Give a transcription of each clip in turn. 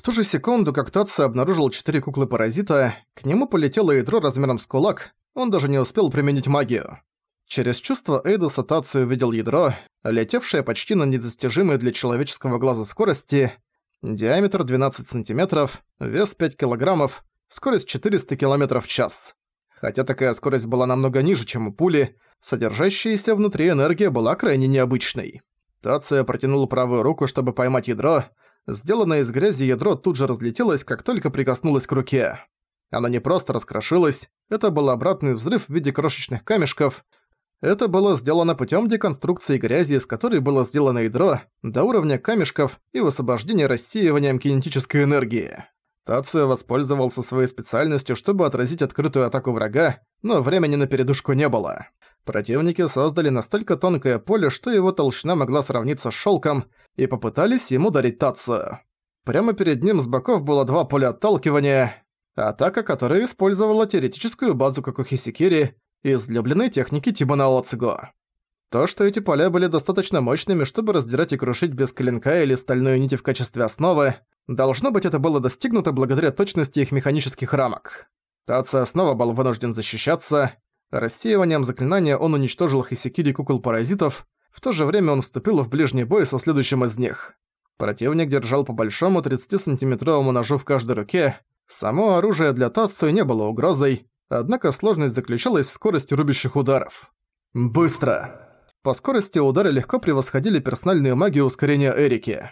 В ту же секунду, как Татсу обнаружил четыре куклы-паразита, к нему полетело ядро размером с кулак, он даже не успел применить магию. Через чувство Эйдоса Татсу увидел ядро, летевшее почти на недостижимой для человеческого глаза скорости, диаметр 12 сантиметров, вес 5 килограммов, скорость 400 километров в час. Хотя такая скорость была намного ниже, чем у пули, содержащаяся внутри энергия была крайне необычной. Тация протянул правую руку, чтобы поймать ядро. Сделанное из грязи ядро тут же разлетелось, как только прикоснулось к руке. Оно не просто раскрошилось, это был обратный взрыв в виде крошечных камешков. Это было сделано путем деконструкции грязи, из которой было сделано ядро, до уровня камешков и высвобождения рассеиванием кинетической энергии. Тацио воспользовался своей специальностью, чтобы отразить открытую атаку врага, но времени на передушку не было. Противники создали настолько тонкое поле, что его толщина могла сравниться с шелком, и попытались им ударить Тацио. Прямо перед ним с боков было два поля отталкивания, атака, которая использовала теоретическую базу как у Хисикири, излюбленной техники Тибана Оцуго. То, что эти поля были достаточно мощными, чтобы раздирать и крушить без клинка или стальной нити в качестве основы, Должно быть, это было достигнуто благодаря точности их механических рамок. Тация снова был вынужден защищаться. Рассеиванием заклинания он уничтожил Хисикири кукол-паразитов, в то же время он вступил в ближний бой со следующим из них. Противник держал по большому 30-сантиметровому ножу в каждой руке. Само оружие для Тацию не было угрозой, однако сложность заключалась в скорости рубящих ударов. Быстро! По скорости удары легко превосходили персональную магию ускорения Эрики.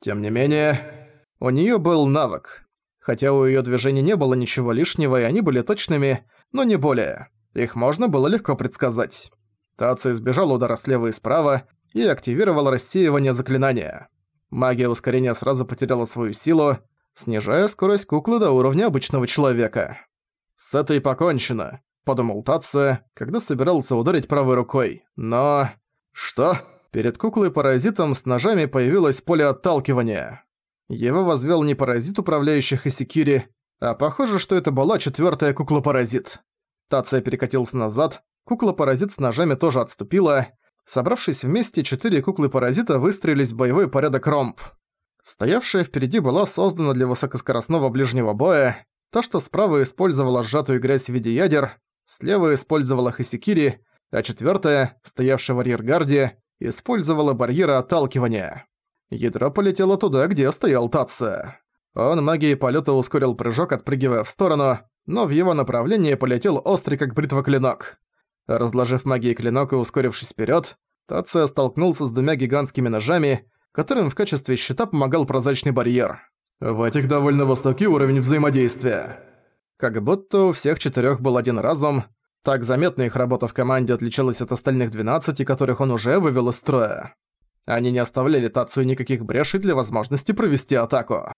Тем не менее, у неё был навык. Хотя у её движений не было ничего лишнего, и они были точными, но не более. Их можно было легко предсказать. Тацу избежал удара слева и справа и активировал рассеивание заклинания. Магия ускорения сразу потеряла свою силу, снижая скорость куклы до уровня обычного человека. «С этой покончено», — подумал Тацу, когда собирался ударить правой рукой. Но... Что? Перед куклой-паразитом с ножами появилось поле отталкивания. Его возвел не паразит, управляющий Хасикири, а похоже, что это была четвертая кукла-паразит. Тация перекатился назад, кукла-паразит с ножами тоже отступила. Собравшись вместе, четыре куклы-паразита выстроились в боевой порядок ромб. Стоявшая впереди была создана для высокоскоростного ближнего боя, та, что справа использовала сжатую грязь в виде ядер, слева использовала Хасикири, а четвертая, стоявшая в арьергарде, использовала барьеры отталкивания. Ядро полетело туда, где стоял Татсо. Он магией полета ускорил прыжок, отпрыгивая в сторону, но в его направлении полетел острый, как бритва, клинок. Разложив магией клинок и ускорившись вперед, Татсо столкнулся с двумя гигантскими ножами, которым в качестве щита помогал прозрачный барьер. В этих довольно высокий уровень взаимодействия. Как будто у всех четырех был один разум, так заметно их работа в команде отличалась от остальных 12, которых он уже вывел из строя. Они не оставляли Тацию никаких брешей для возможности провести атаку.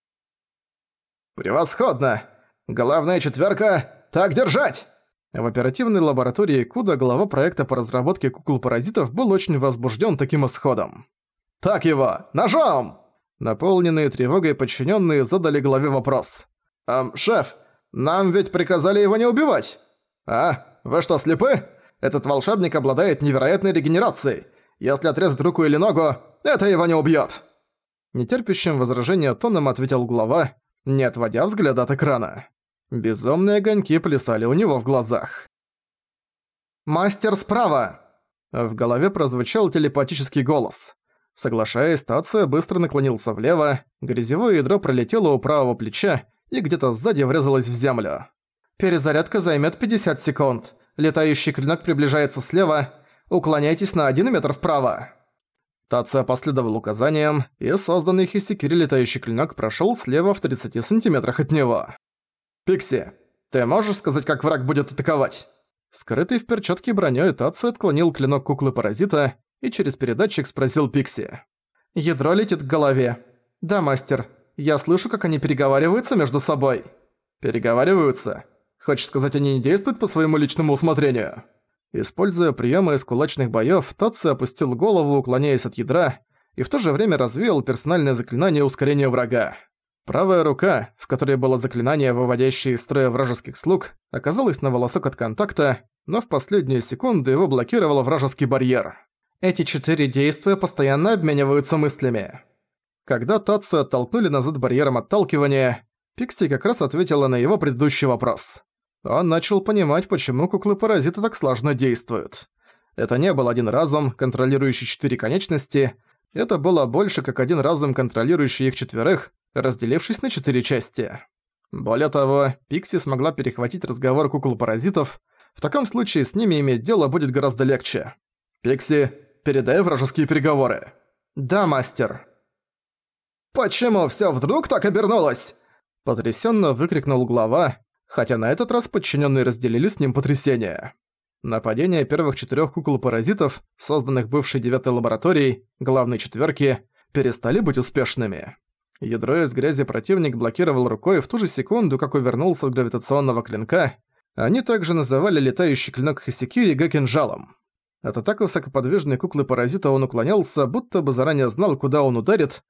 «Превосходно! Главная четверка, так держать!» В оперативной лаборатории Куда глава проекта по разработке кукол-паразитов был очень возбужден таким исходом. «Так его! Ножом!» Наполненные тревогой подчиненные задали главе вопрос. «Эм, шеф, нам ведь приказали его не убивать!» «А, вы что, слепы? Этот волшебник обладает невероятной регенерацией. Если отрезать руку или ногу, это его не убьёт!» Нетерпящим возражения тоном ответил глава, не отводя взгляда от экрана. Безумные огоньки плясали у него в глазах. «Мастер справа!» В голове прозвучал телепатический голос. Соглашаясь, Тация быстро наклонился влево, грязевое ядро пролетело у правого плеча и где-то сзади врезалось в землю. «Перезарядка займет 50 секунд. Летающий клинок приближается слева. Уклоняйтесь на 1 метр вправо». Тация последовал указаниям, и созданный Хисикири летающий клинок прошёл слева в 30 сантиметрах от него. «Пикси, ты можешь сказать, как враг будет атаковать?» Скрытый в перчатке бронёй Тацу отклонил клинок куклы-паразита и через передатчик спросил Пикси. «Ядро летит к голове. Да, мастер, я слышу, как они переговариваются между собой». «Переговариваются? Хочешь сказать, они не действуют по своему личному усмотрению?» Используя приемы из кулачных боёв, Татсу опустил голову, уклоняясь от ядра, и в то же время развеял персональное заклинание ускорения врага. Правая рука, в которой было заклинание, выводящее из строя вражеских слуг, оказалась на волосок от контакта, но в последнюю секунду его блокировал вражеский барьер. Эти четыре действия постоянно обмениваются мыслями. Когда Тацию оттолкнули назад барьером отталкивания, Пикси как раз ответила на его предыдущий вопрос. Он начал понимать, почему куклы-паразиты так сложно действуют. Это не был один разум, контролирующий четыре конечности, это было больше как один разум, контролирующий их четверых, разделившись на четыре части. Более того, Пикси смогла перехватить разговор кукол-паразитов, в таком случае с ними иметь дело будет гораздо легче. «Пикси, передай вражеские переговоры». «Да, мастер». «Почему всё вдруг так обернулось?» Потрясённо выкрикнул глава, хотя на этот раз подчиненные разделили с ним потрясение. Нападение первых четырех кукол-паразитов, созданных бывшей девятой лабораторией, главной четверки, перестали быть успешными. Ядро из грязи противник блокировал рукой в ту же секунду, как увернулся от гравитационного клинка. Они также называли летающий клинок Хасикири гакинжалом. От атак высокоподвижной куклы-паразита он уклонялся, будто бы заранее знал, куда он ударит,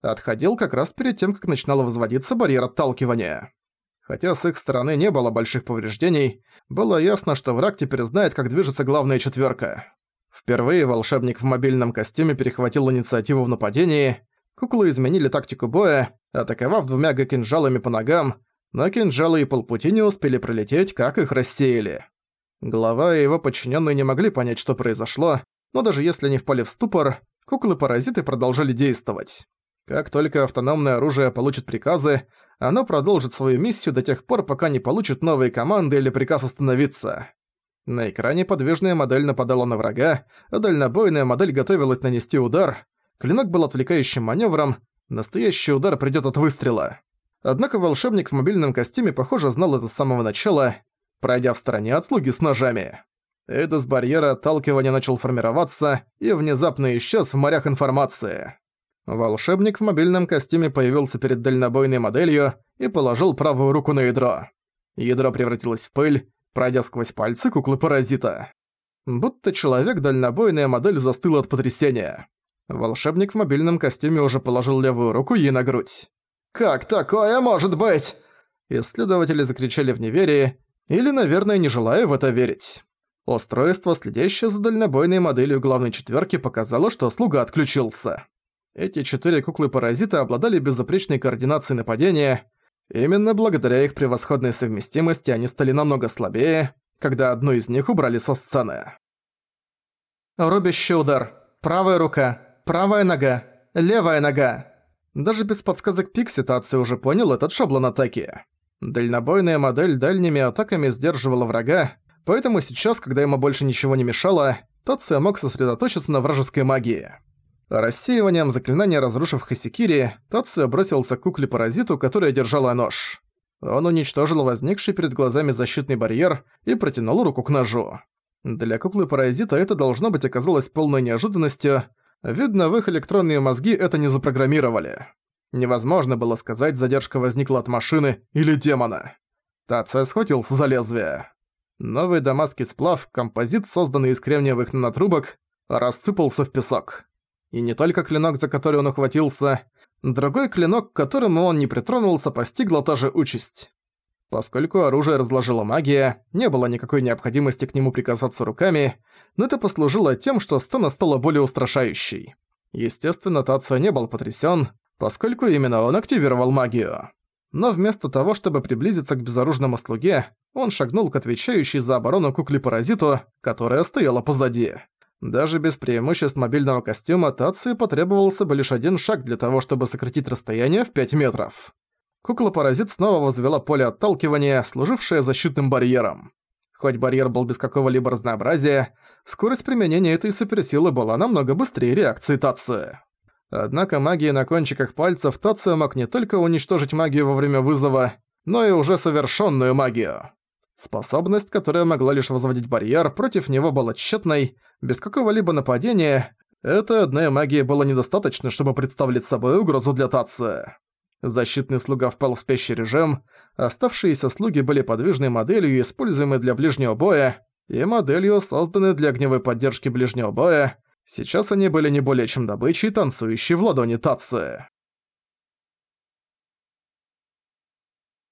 отходил как раз перед тем, как начинал возводиться барьер отталкивания. Хотя с их стороны не было больших повреждений, было ясно, что враг теперь знает, как движется главная четверка. Впервые волшебник в мобильном костюме перехватил инициативу в нападении. Куклы изменили тактику боя, атаковав двумя гакинжалами по ногам, но кинжалы и полпути не успели пролететь, как их рассеяли. Глава и его подчиненные не могли понять, что произошло, но даже если они впали в ступор, куклы-паразиты продолжали действовать. Как только автономное оружие получит приказы, оно продолжит свою миссию до тех пор, пока не получит новые команды или приказ остановиться. На экране подвижная модель нападала на врага, а дальнобойная модель готовилась нанести удар. Клинок был отвлекающим маневром, настоящий удар придёт от выстрела. Однако волшебник в мобильном костюме, похоже, знал это с самого начала, пройдя в стороне от слуги с ножами. Эйдос барьера отталкивания начал формироваться и внезапно исчез в морях информации. Волшебник в мобильном костюме появился перед дальнобойной моделью и положил правую руку на ядро. Ядро превратилось в пыль, пройдя сквозь пальцы куклы-паразита. Будто человек-дальнобойная модель застыла от потрясения. Волшебник в мобильном костюме уже положил левую руку ей на грудь. «Как такое может быть?» Исследователи закричали в неверии, или, наверное, не желая в это верить. Устройство, следящее за дальнобойной моделью главной четверки, показало, что слуга отключился. Эти четыре куклы-паразита обладали безупречной координацией нападения. Именно благодаря их превосходной совместимости они стали намного слабее, когда одну из них убрали со сцены. Рубящий удар. Правая рука. Правая нога. Левая нога. Даже без подсказок Пикси Таци уже понял этот шаблон атаки. Дальнобойная модель дальними атаками сдерживала врага, поэтому сейчас, когда ему больше ничего не мешало, Тация мог сосредоточиться на вражеской магии. Рассеиванием заклинания разрушив Хасикири, Тацуя бросился к кукле-паразиту, которая держала нож. Он уничтожил возникший перед глазами защитный барьер и протянул руку к ножу. Для куклы-паразита это должно быть оказалось полной неожиданностью. Видно, в их электронные мозги это не запрограммировали. Невозможно было сказать, задержка возникла от машины или демона. Тация схватился за лезвие. Новый дамасский сплав, композит, созданный из кремниевых нанотрубок, рассыпался в песок. И не только клинок, за который он ухватился, другой клинок, к которому он не притронулся, постигла та же участь. Поскольку оружие разложила магия, не было никакой необходимости к нему прикасаться руками, но это послужило тем, что сцена стала более устрашающей. Естественно, Тацио не был потрясен, поскольку именно он активировал магию. Но вместо того, чтобы приблизиться к безоружному слуге, он шагнул к отвечающей за оборону кукле-паразиту, которая стояла позади. Даже без преимуществ мобильного костюма Тации потребовался бы лишь один шаг для того, чтобы сократить расстояние в 5 метров. Кукла-паразит снова возвела поле отталкивания, служившее защитным барьером. Хоть барьер был без какого-либо разнообразия, скорость применения этой суперсилы была намного быстрее реакции Тации. Однако магией на кончиках пальцев Тация мог не только уничтожить магию во время вызова, но и уже совершенную магию. Способность, которая могла лишь возводить барьер, против него была тщетной, без какого-либо нападения. Этой одной магии было недостаточно, чтобы представить собой угрозу для Тации. Защитный слуга впал в спящий режим, оставшиеся слуги были подвижной моделью, используемой для ближнего боя, и моделью, созданной для огневой поддержки ближнего боя. Сейчас они были не более чем добычей, танцующей в ладони Тации.